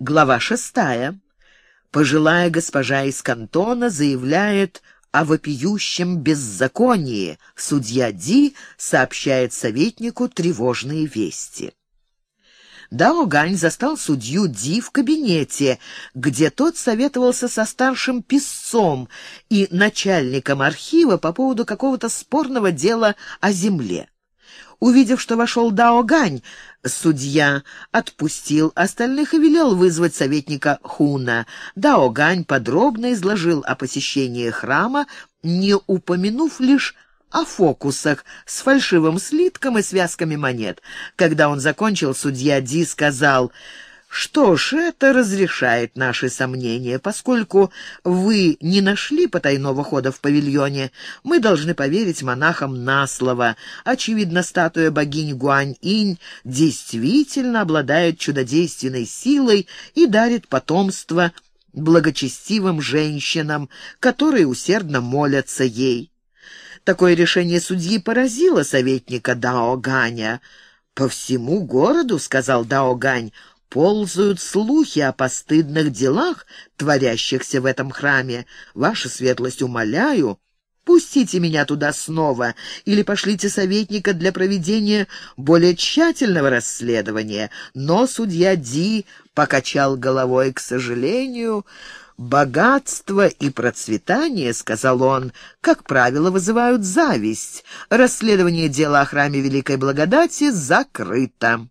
Глава шестая. Пожилая госпожа из кантона заявляет о вопиющем беззаконии. Судья Ди сообщает советнику тревожные вести. Дао Гань застал судью Ди в кабинете, где тот советовался со старшим писцом и начальником архива по поводу какого-то спорного дела о земле. Увидев, что вошел Дао Гань, судья отпустил остальных и велел вызвать советника Хуна. Дао Гань подробно изложил о посещении храма, не упомянув лишь о фокусах с фальшивым слитком и связками монет. Когда он закончил, судья Ди сказал... Что ж, это разрешает наши сомнения. Поскольку вы не нашли потайного хода в павильоне, мы должны поверить монахам на слово. Очевидно, статуя богини Гуань-инь действительно обладает чудодейственной силой и дарит потомство благочестивым женщинам, которые усердно молятся ей. Такое решение судьи поразило советника Дао Ганя. «По всему городу, — сказал Дао Гань, — ползают слухи о постыдных делах, творящихся в этом храме. Ваша светлость, умоляю, пустите меня туда снова или пошлите советника для проведения более тщательного расследования. Но судья Ди покачал головой, к сожалению, «Богатство и процветание, — сказал он, — как правило, вызывают зависть. Расследование дела о храме Великой Благодати закрыто».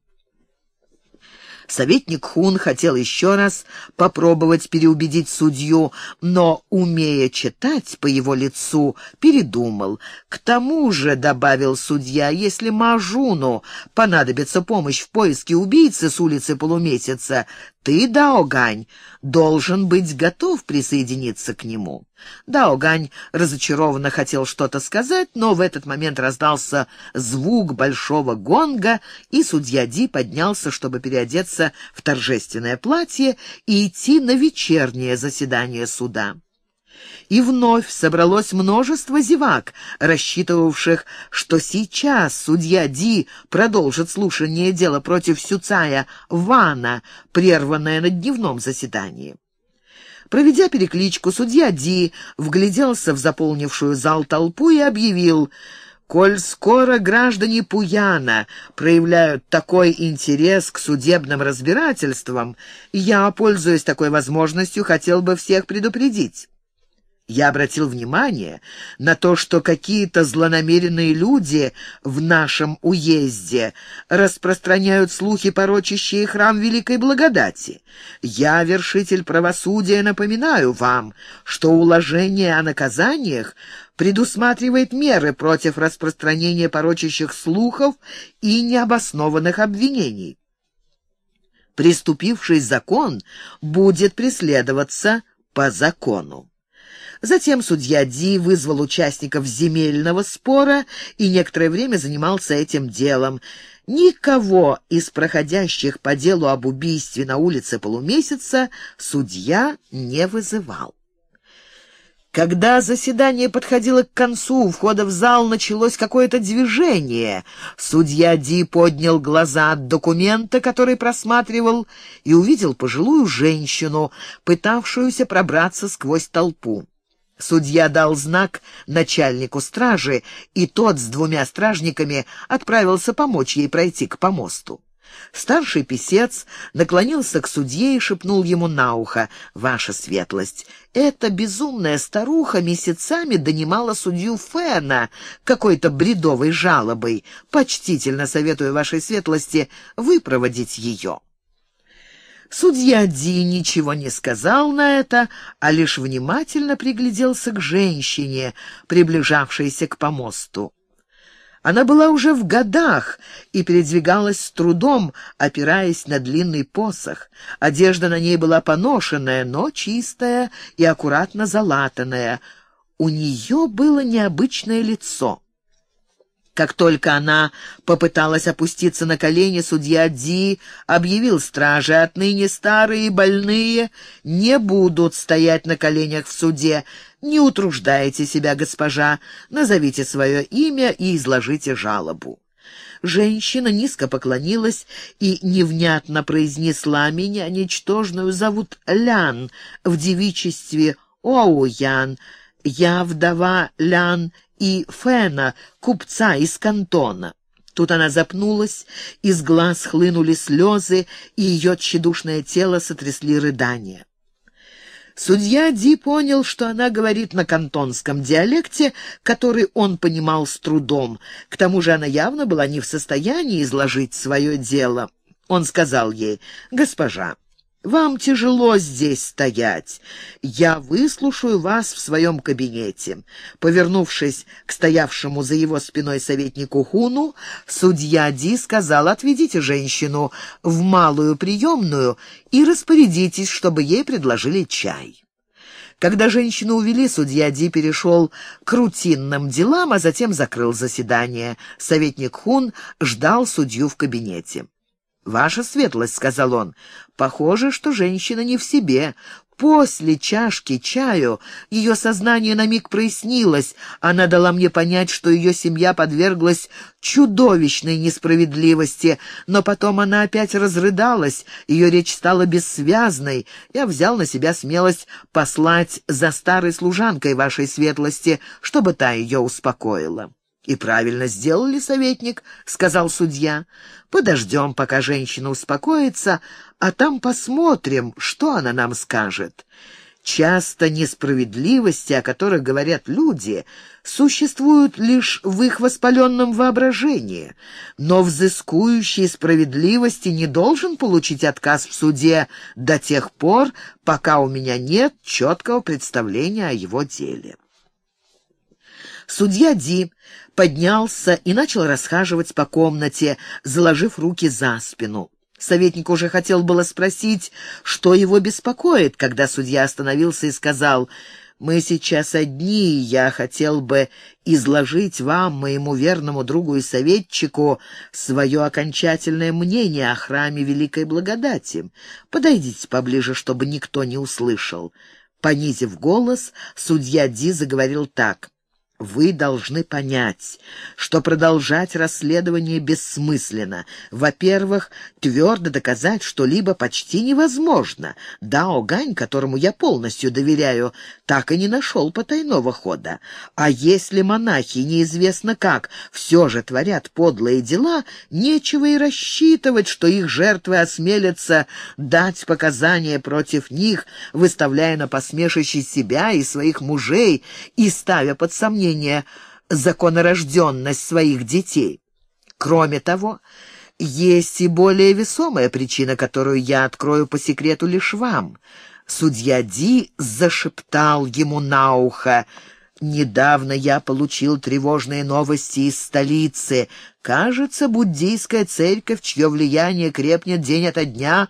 Советник Хун хотел еще раз попробовать переубедить судью, но, умея читать по его лицу, передумал. К тому же, — добавил судья, — если Мажуну понадобится помощь в поиске убийцы с улицы Полумесяца, ты, Даогань, должен быть готов присоединиться к нему». Даогань разочарованно хотел что-то сказать, но в этот момент раздался звук большого гонга, и судья Ди поднялся, чтобы переодеться в торжественное платье и идти на вечернее заседание суда. И вновь собралось множество зевак, рассчитывавших, что сейчас судья Ди продолжит слушание дела против Сюцая Вана, прерванное на дневном заседании. Проведя перекличку, судья Ди вгляделся в заполнившую зал толпу и объявил «Коль скоро граждане Пуяна проявляют такой интерес к судебным разбирательствам, я, пользуясь такой возможностью, хотел бы всех предупредить». Я обратил внимание на то, что какие-то злонамеренные люди в нашем уезде распространяют слухи, порочащие храм Великой Благодати. Я, вершитель правосудия, напоминаю вам, что уложение о наказаниях предусматривает меры против распространения порочащих слухов и необоснованных обвинений. Преступивший закон будет преследоваться по закону. Затем судья Ди вызвал участников земельного спора и некоторое время занимался этим делом. Никого из проходящих по делу об убийстве на улице полумесяца судья не вызывал. Когда заседание подходило к концу, у входа в зал началось какое-то движение. Судья Ди поднял глаза от документа, который просматривал, и увидел пожилую женщину, пытавшуюся пробраться сквозь толпу. Судья дал знак начальнику стражи, и тот с двумя стражниками отправился помочь ей пройти к помосту. Старший писец наклонился к судье и шепнул ему на ухо, «Ваша светлость, эта безумная старуха месяцами донимала судью Фена какой-то бредовой жалобой. Почтительно советую вашей светлости выпроводить ее». Судья Ди ничего не сказал на это, а лишь внимательно пригляделся к женщине, приближавшейся к помосту. Она была уже в годах и передвигалась с трудом, опираясь на длинный посох. Одежда на ней была поношенная, но чистая и аккуратно залатанная. У нее было необычное лицо. Как только она попыталась опуститься на колени, судья Ди объявил страже, отныне старые и больные не будут стоять на коленях в суде. Не утруждайте себя, госпожа, назовите свое имя и изложите жалобу. Женщина низко поклонилась и невнятно произнесла «Меня ничтожную зовут Лян, в девичестве Оуян. Я вдова Лян и Фена, купца из кантона». Тут она запнулась, из глаз хлынули слезы, и ее тщедушное тело сотрясли рыдания. Судья Ди понял, что она говорит на кантонском диалекте, который он понимал с трудом. К тому же она явно была не в состоянии изложить свое дело. Он сказал ей, «Госпожа, вам тяжело здесь стоять. Я выслушаю вас в своем кабинете». Повернувшись к стоявшему за его спиной советнику Хуну, судья Ди сказал, «Отведите женщину в малую приемную и распорядитесь, чтобы ей предложили чай». Когда женщину увели, судья Ди перешел к рутинным делам, а затем закрыл заседание. Советник Хун ждал судью в кабинете. «Ваша светлость», — сказал он, — «похоже, что женщина не в себе. После чашки чаю ее сознание на миг прояснилось. Она дала мне понять, что ее семья подверглась чудовищной несправедливости, но потом она опять разрыдалась, ее речь стала бессвязной. Я взял на себя смелость послать за старой служанкой вашей светлости, чтобы та ее успокоила». «И правильно сделали, советник», — сказал судья. «Подождем, пока женщина успокоится, а там посмотрим, что она нам скажет». Часто несправедливости, о которых говорят люди, существуют лишь в их воспаленном воображении, но взыскующий справедливости не должен получить отказ в суде до тех пор, пока у меня нет четкого представления о его деле. Судья Ди поднялся и начал расхаживать по комнате, заложив руки за спину. Советник уже хотел было спросить, что его беспокоит, когда судья остановился и сказал, «Мы сейчас одни, и я хотел бы изложить вам, моему верному другу и советчику, свое окончательное мнение о храме Великой Благодати. Подойдите поближе, чтобы никто не услышал». Понизив голос, судья Ди заговорил так. Вы должны понять, что продолжать расследование бессмысленно. Во-первых, твердо доказать что-либо почти невозможно. Дао Гань, которому я полностью доверяю, так и не нашел потайного хода. А если монахи, неизвестно как, все же творят подлые дела, нечего и рассчитывать, что их жертвы осмелятся дать показания против них, выставляя на посмешище себя и своих мужей и ставя под сомнение сомнения законорожденность своих детей. Кроме того, есть и более весомая причина, которую я открою по секрету лишь вам. Судья Ди зашептал ему на ухо. «Недавно я получил тревожные новости из столицы. Кажется, буддийская церковь, чье влияние крепнет день ото дня,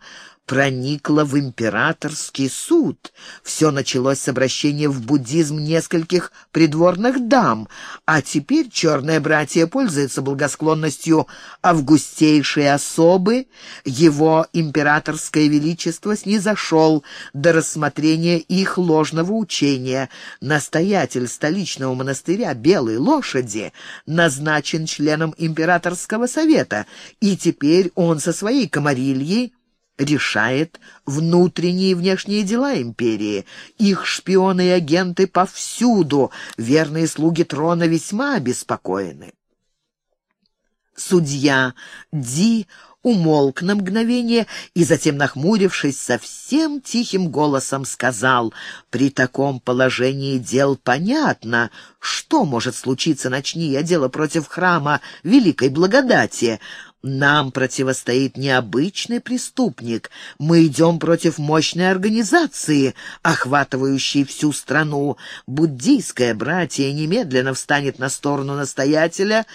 проникла в императорский суд. Все началось с обращения в буддизм нескольких придворных дам, а теперь черное братье пользуется благосклонностью августейшей особы. Его императорское величество снизошел до рассмотрения их ложного учения. Настоятель столичного монастыря Белой Лошади назначен членом императорского совета, и теперь он со своей комарильей решает внутренние и внешние дела империи. Их шпионы и агенты повсюду, верные слуги трона весьма обеспокоены. Судья Ди умолк на мгновение и затем, нахмурившись, совсем тихим голосом сказал, «При таком положении дел понятно, что может случиться, начни я дело против храма Великой Благодати. Нам противостоит необычный преступник. Мы идем против мощной организации, охватывающей всю страну. Буддийское братье немедленно встанет на сторону настоятеля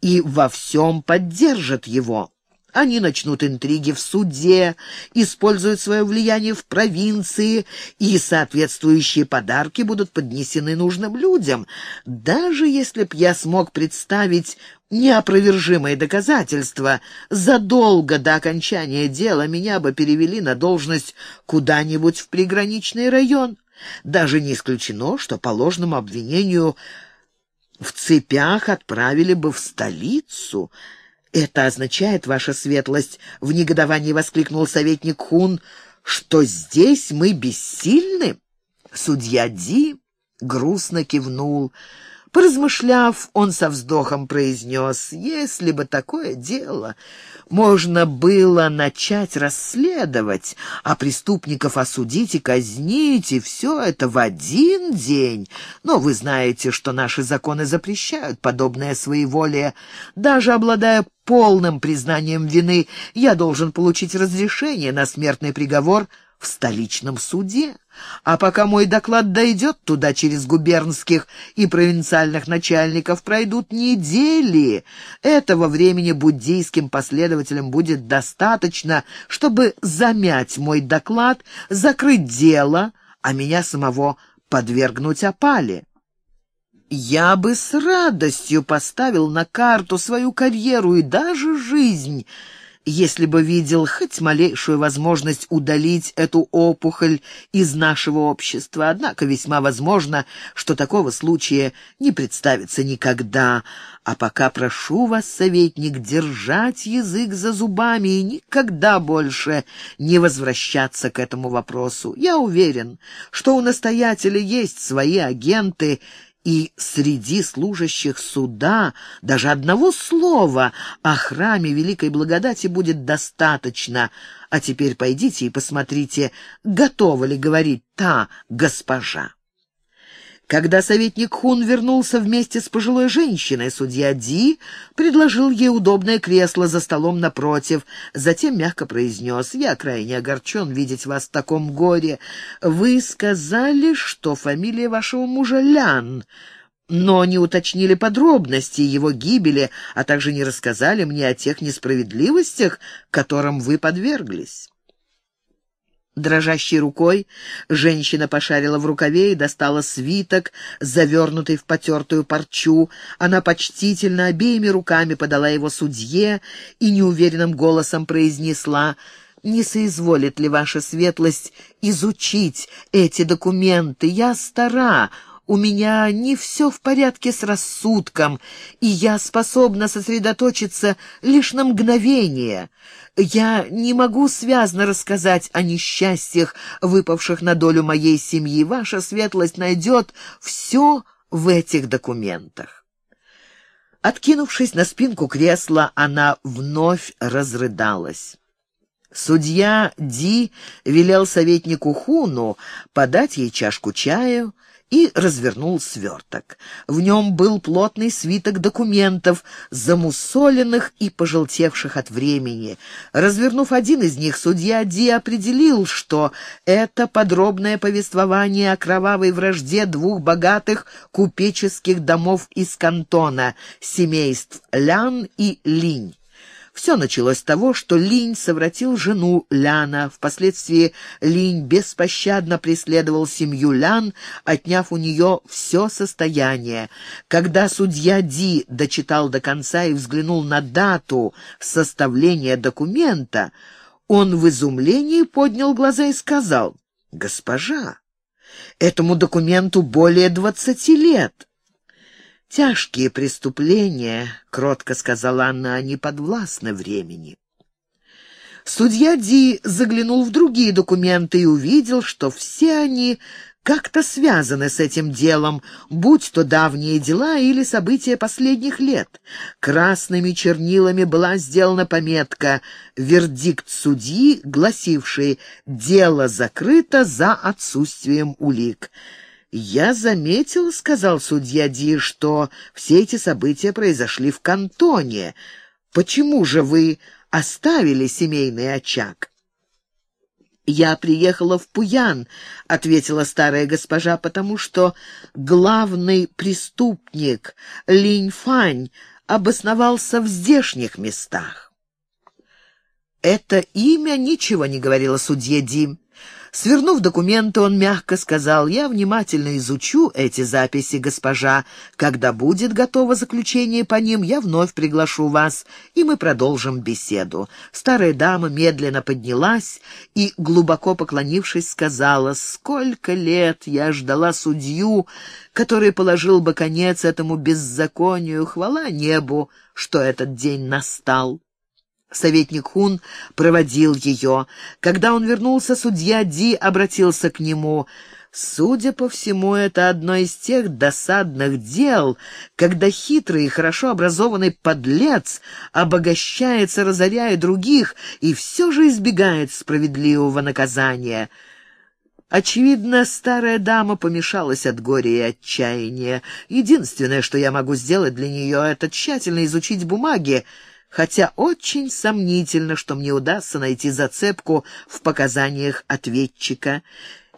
и во всем поддержит его. Они начнут интриги в суде, используют свое влияние в провинции, и соответствующие подарки будут поднесены нужным людям. Даже если б я смог представить неопровержимые доказательства, задолго до окончания дела меня бы перевели на должность куда-нибудь в приграничный район. Даже не исключено, что по ложному обвинению в цепях отправили бы в столицу — «Это означает, ваша светлость», — в негодовании воскликнул советник Хун, «что здесь мы бессильны?» Судья Ди грустно кивнул. Поразмышляв, он со вздохом произнес, «Если бы такое дело можно было начать расследовать, а преступников осудить и казнить, и все это в один день. Но вы знаете, что наши законы запрещают подобное своеволие. Даже обладая полным признанием вины, я должен получить разрешение на смертный приговор в столичном суде. А пока мой доклад дойдет туда через губернских и провинциальных начальников, пройдут недели. Этого времени буддийским последователям будет достаточно, чтобы замять мой доклад, закрыть дело, а меня самого подвергнуть опале. Я бы с радостью поставил на карту свою карьеру и даже жизнь — если бы видел хоть малейшую возможность удалить эту опухоль из нашего общества. Однако весьма возможно, что такого случая не представится никогда. А пока прошу вас, советник, держать язык за зубами и никогда больше не возвращаться к этому вопросу. Я уверен, что у настоятеля есть свои агенты, и среди служащих суда даже одного слова о храме Великой Благодати будет достаточно. А теперь пойдите и посмотрите, готова ли говорить та госпожа. Когда советник Хун вернулся вместе с пожилой женщиной, судья Ди предложил ей удобное кресло за столом напротив, затем мягко произнес, «Я крайне огорчен видеть вас в таком горе. Вы сказали, что фамилия вашего мужа Лян» но не уточнили подробности его гибели, а также не рассказали мне о тех несправедливостях, которым вы подверглись. Дрожащей рукой женщина пошарила в рукаве и достала свиток, завернутый в потертую парчу. Она почтительно обеими руками подала его судье и неуверенным голосом произнесла «Не соизволит ли ваша светлость изучить эти документы? Я стара, у меня не все в порядке с рассудком, и я способна сосредоточиться лишь на мгновение. Я не могу связно рассказать о несчастьях, выпавших на долю моей семьи. Ваша светлость найдет все в этих документах. Откинувшись на спинку кресла, она вновь разрыдалась. Судья Ди велел советнику Хуну подать ей чашку чаю, и развернул сверток. В нем был плотный свиток документов, замусоленных и пожелтевших от времени. Развернув один из них, судья Ди определил, что это подробное повествование о кровавой вражде двух богатых купеческих домов из кантона, семейств Лян и Линь. Все началось с того, что Линь совратил жену Ляна. Впоследствии Линь беспощадно преследовал семью Лян, отняв у нее все состояние. Когда судья Ди дочитал до конца и взглянул на дату составления документа, он в изумлении поднял глаза и сказал, «Госпожа, этому документу более двадцати лет». «Тяжкие преступления», — кротко сказала она, — «не подвластны времени». Судья Ди заглянул в другие документы и увидел, что все они как-то связаны с этим делом, будь то давние дела или события последних лет. Красными чернилами была сделана пометка «Вердикт судьи», гласивший «Дело закрыто за отсутствием улик». «Я заметил, — сказал судья Ди, — что все эти события произошли в кантоне. Почему же вы оставили семейный очаг?» «Я приехала в Пуян», — ответила старая госпожа, «потому что главный преступник Линь Фань обосновался в здешних местах». Это имя ничего не говорило судье Дим. Свернув документы, он мягко сказал, «Я внимательно изучу эти записи, госпожа. Когда будет готово заключение по ним, я вновь приглашу вас, и мы продолжим беседу». Старая дама медленно поднялась и, глубоко поклонившись, сказала, «Сколько лет я ждала судью, который положил бы конец этому беззаконию. Хвала небу, что этот день настал». Советник Хун проводил ее. Когда он вернулся, судья Ди обратился к нему. Судя по всему, это одно из тех досадных дел, когда хитрый и хорошо образованный подлец обогащается, разоряя других, и все же избегает справедливого наказания. Очевидно, старая дама помешалась от горя и отчаяния. Единственное, что я могу сделать для нее, это тщательно изучить бумаги, хотя очень сомнительно, что мне удастся найти зацепку в показаниях ответчика.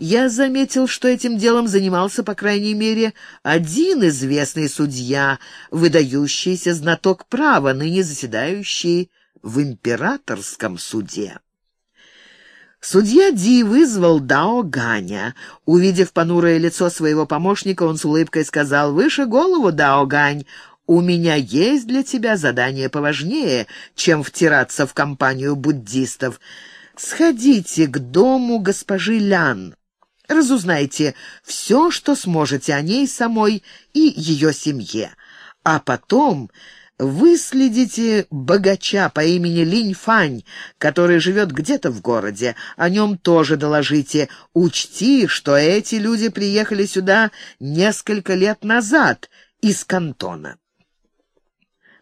Я заметил, что этим делом занимался, по крайней мере, один известный судья, выдающийся знаток права, ныне заседающий в императорском суде. Судья Ди вызвал Дао Ганя. Увидев понурое лицо своего помощника, он с улыбкой сказал «Выше голову, Дао Гань, у меня есть для тебя задание поважнее, чем втираться в компанию буддистов. Сходите к дому госпожи Лян. Разузнайте все, что сможете о ней самой и ее семье. А потом выследите богача по имени Линь Фань, который живет где-то в городе. О нем тоже доложите. Учти, что эти люди приехали сюда несколько лет назад из кантона.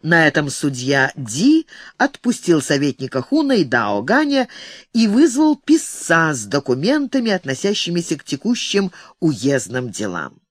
На этом судья Ди отпустил советника Хуна и Дао Ганя и вызвал писца с документами, относящимися к текущим уездным делам.